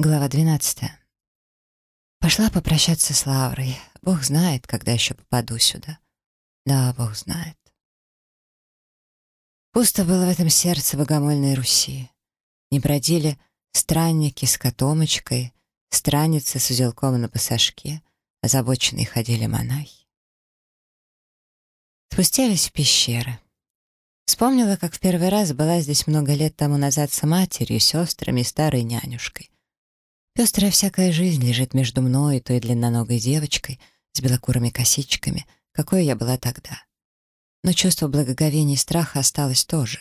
Глава 12. Пошла попрощаться с Лаврой. Бог знает, когда еще попаду сюда. Да, Бог знает. Пусто было в этом сердце богомольной Руси. Не бродили странники с котомочкой, страницы с узелком на пасашке, озабоченные ходили монахи. Спустились в пещеры. Вспомнила, как в первый раз была здесь много лет тому назад с матерью, сестрами и старой нянюшкой. Пестрая всякая жизнь лежит между мной и той длинноногой девочкой с белокурыми косичками, какой я была тогда. Но чувство благоговения и страха осталось тоже.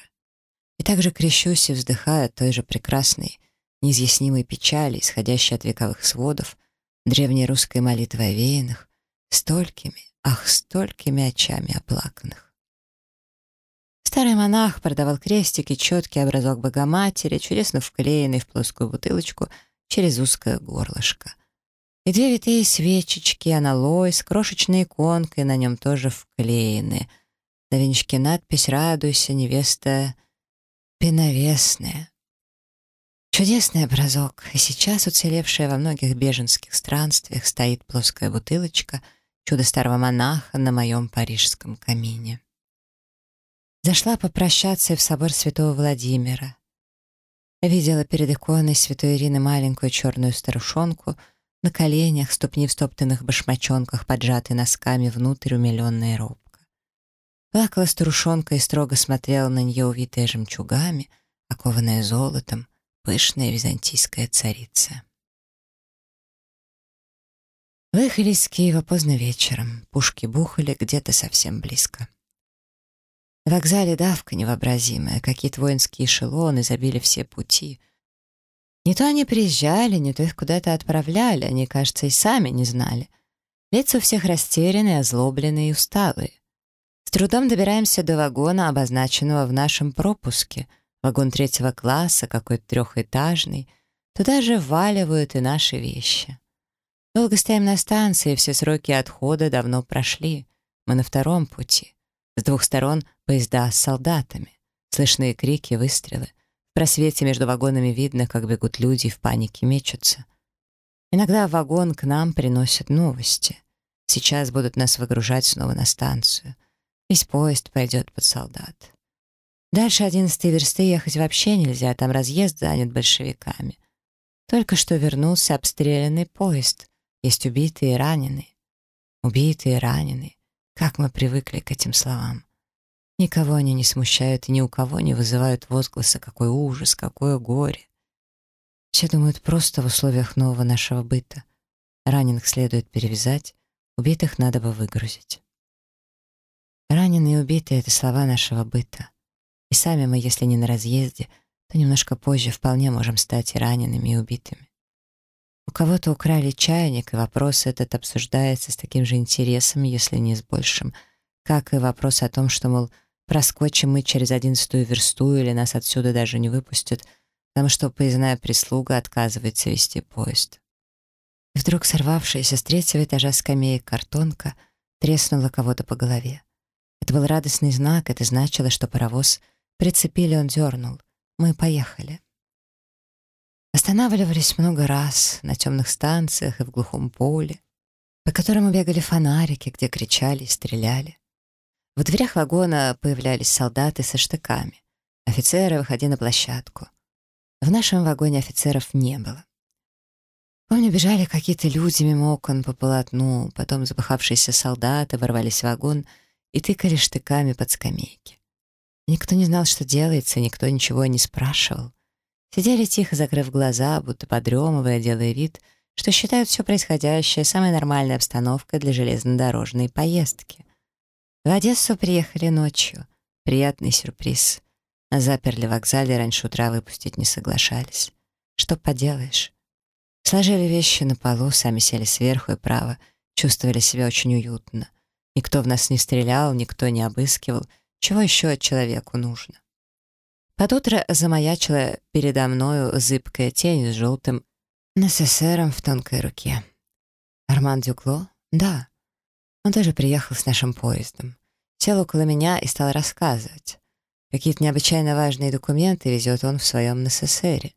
И также крещусь и вздыхаю от той же прекрасной, неизъяснимой печали, исходящей от вековых сводов, древней русской молитвы овеянных, столькими, ах, столькими очами оплаканных. Старый монах продавал крестики, четкий образок Богоматери, чудесно вклеенный в плоскую бутылочку — через узкое горлышко. И две витые свечечки, аналой с крошечной иконкой на нем тоже вклеены. На венчике надпись «Радуйся, невеста пеновесная». Чудесный образок, и сейчас уцелевшая во многих беженских странствиях стоит плоская бутылочка чудо старого монаха на моем парижском камине. Зашла попрощаться в собор святого Владимира. Видела перед иконой святой Ирины маленькую черную старушонку, на коленях, ступни в стоптанных башмачонках, поджатые носками внутрь умиленная робко. Плакала старушонка и строго смотрела на нее, увитая жемчугами, окованная золотом, пышная византийская царица. Выехали из Киева поздно вечером, пушки бухали где-то совсем близко. На вокзале давка невообразимая, какие-то воинские эшелоны забили все пути. Не то они приезжали, не то их куда-то отправляли, они, кажется, и сами не знали. Лица у всех растерянные, озлобленные и усталые. С трудом добираемся до вагона, обозначенного в нашем пропуске. Вагон третьего класса, какой-то трехэтажный. Туда же вваливают и наши вещи. Долго стоим на станции, все сроки отхода давно прошли. Мы на втором пути. С двух сторон поезда с солдатами. Слышны крики, выстрелы. В просвете между вагонами видно, как бегут люди и в панике мечутся. Иногда вагон к нам приносят новости. Сейчас будут нас выгружать снова на станцию. Весь поезд пойдет под солдат. Дальше одиннадцатой версты ехать вообще нельзя, там разъезд занят большевиками. Только что вернулся обстрелянный поезд. Есть убитые и раненые. Убитые и раненые. Как мы привыкли к этим словам. Никого они не смущают и ни у кого не вызывают возгласа «какой ужас, какое горе». Все думают просто в условиях нового нашего быта. Раненых следует перевязать, убитых надо бы выгрузить. Раненые и убитые — это слова нашего быта. И сами мы, если не на разъезде, то немножко позже вполне можем стать и ранеными, и убитыми. Кого-то украли чайник, и вопрос этот обсуждается с таким же интересом, если не с большим, как и вопрос о том, что, мол, проскочим мы через одиннадцатую версту или нас отсюда даже не выпустят, потому что поездная прислуга отказывается вести поезд. И вдруг сорвавшаяся с третьего этажа скамеек картонка треснула кого-то по голове. Это был радостный знак, это значило, что паровоз прицепили, он дернул. Мы поехали. Останавливались много раз на темных станциях и в глухом поле, по которому бегали фонарики, где кричали и стреляли. В дверях вагона появлялись солдаты со штыками. Офицеры выходили на площадку. В нашем вагоне офицеров не было. Помню, бежали какие-то люди мимо окон по полотну, потом запыхавшиеся солдаты ворвались в вагон и тыкали штыками под скамейки. Никто не знал, что делается, никто ничего не спрашивал. Сидели тихо, закрыв глаза, будто подремывая, делая вид, что считают все происходящее самой нормальной обстановкой для железнодорожной поездки. В Одессу приехали ночью. Приятный сюрприз. Заперли в вокзале, раньше утра выпустить не соглашались. Что поделаешь? Сложили вещи на полу, сами сели сверху и право, чувствовали себя очень уютно. Никто в нас не стрелял, никто не обыскивал. Чего еще от человеку нужно? Под утро замаячила передо мною зыбкая тень с желтым НССРом в тонкой руке. Арман Дюкло? Да. Он тоже приехал с нашим поездом. Сел около меня и стал рассказывать. Какие-то необычайно важные документы везет он в своем НССРе.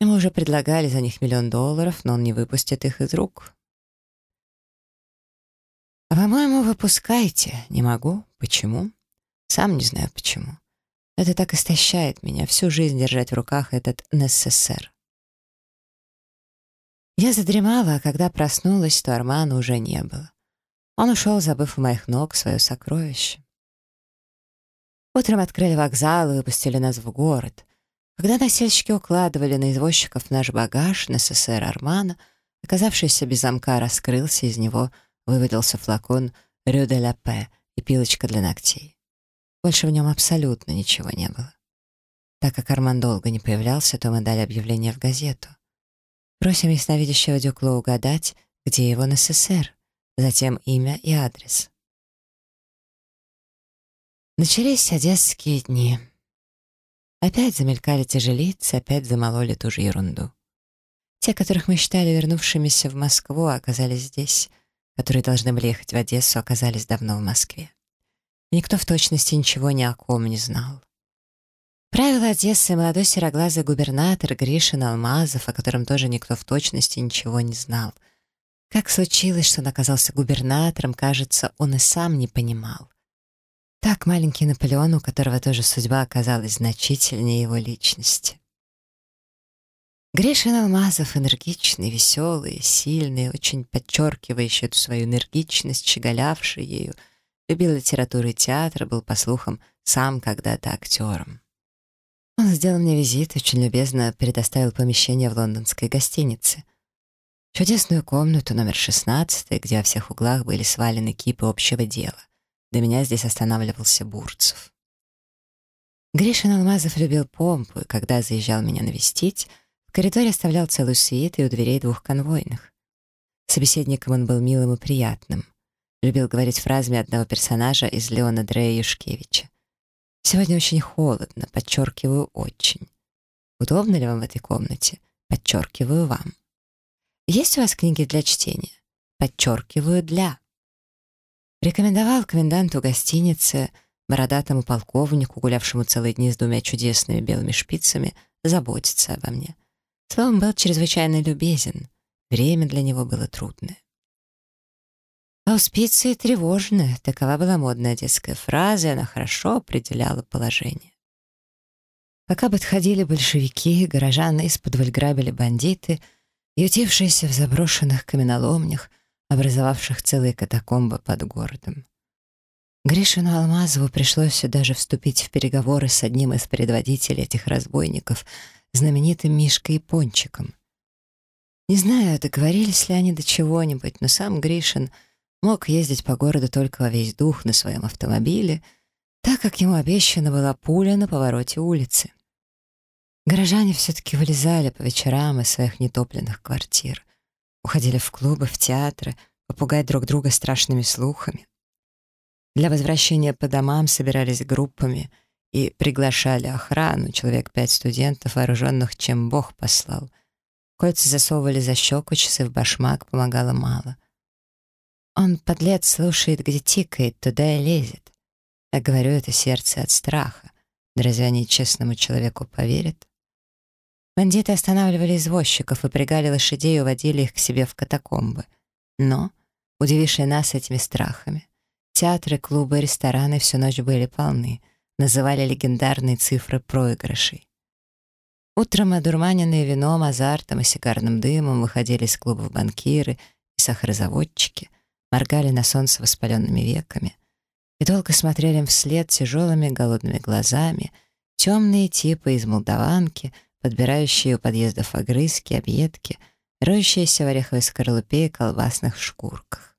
Ему уже предлагали за них миллион долларов, но он не выпустит их из рук. По-моему, выпускайте. Не могу. Почему? Сам не знаю почему. Это так истощает меня, всю жизнь держать в руках этот НССР. Я задремала, а когда проснулась, то Армана уже не было. Он ушел, забыв у моих ног свое сокровище. Утром открыли вокзал и выпустили нас в город. Когда носильщики укладывали на извозчиков наш багаж, НССР Армана, оказавшийся без замка, раскрылся, из него вывалился флакон «Рю де ла Пе» и пилочка для ногтей. Больше в нем абсолютно ничего не было. Так как Арман долго не появлялся, то мы дали объявление в газету. Просим ясновидящего Дюкло угадать, где его НССР, затем имя и адрес. Начались одесские дни. Опять замелькали тяжелицы, опять замололи ту же ерунду. Те, которых мы считали вернувшимися в Москву, оказались здесь, которые должны были ехать в Одессу, оказались давно в Москве. Никто в точности ничего ни о ком не знал. Правила Одессы молодой сероглазый губернатор Гришин Алмазов, о котором тоже никто в точности ничего не знал. Как случилось, что он оказался губернатором, кажется, он и сам не понимал. Так маленький Наполеон, у которого тоже судьба оказалась значительнее его личности. Гришин Алмазов энергичный, веселый, сильный, очень подчеркивающий эту свою энергичность, щеголявший ею, любил литературу и театр, был, по слухам, сам когда-то актером. Он сделал мне визит, очень любезно предоставил помещение в лондонской гостинице. Чудесную комнату номер 16, где во всех углах были свалены кипы общего дела. До меня здесь останавливался Бурцев. Гришин Алмазов любил помпу, и когда заезжал меня навестить, в коридоре оставлял целую свиту и у дверей двух конвойных. Собеседником он был милым и приятным. Любил говорить фразами одного персонажа из Леона Дрея Юшкевича. Сегодня очень холодно, подчеркиваю, очень. Удобно ли вам в этой комнате? Подчеркиваю вам. Есть у вас книги для чтения? Подчеркиваю для. Рекомендовал коменданту гостиницы, бородатому полковнику, гулявшему целые дни с двумя чудесными белыми шпицами, заботиться обо мне. Словом, был чрезвычайно любезен. Время для него было трудное. Ауспиции тревожны, такова была модная детская фраза, и она хорошо определяла положение. Пока подходили большевики, горожан из-под грабили бандиты, ютившиеся в заброшенных каменоломнях, образовавших целые катакомбы под городом. Гришину Алмазову пришлось даже вступить в переговоры с одним из предводителей этих разбойников, знаменитым Мишкой Пончиком. Не знаю, договорились ли они до чего-нибудь, но сам Гришин — мог ездить по городу только во весь дух на своем автомобиле, так как ему обещана была пуля на повороте улицы. Горожане все-таки вылезали по вечерам из своих нетопленных квартир, уходили в клубы, в театры, попугать друг друга страшными слухами. Для возвращения по домам собирались группами и приглашали охрану, человек пять студентов, вооруженных чем Бог послал. Кольца засовывали за щеку, часы в башмак, помогало мало — он, подлец, слушает, где тикает, туда и лезет. Я говорю это сердце от страха. Разве они честному человеку поверят? Бандиты останавливали извозчиков, выпрягали лошадей и уводили их к себе в катакомбы. Но, удивившие нас этими страхами, театры, клубы, рестораны всю ночь были полны, называли легендарные цифры проигрышей. Утром, одурманенные вином, азартом и сигарным дымом, выходили из клубов банкиры и сахарозаводчики — моргали на солнце воспаленными веками и долго смотрели им вслед тяжелыми голодными глазами темные типы из молдаванки, подбирающие у подъездов огрызки, объедки, роющиеся в ореховой скорлупе и колбасных шкурках.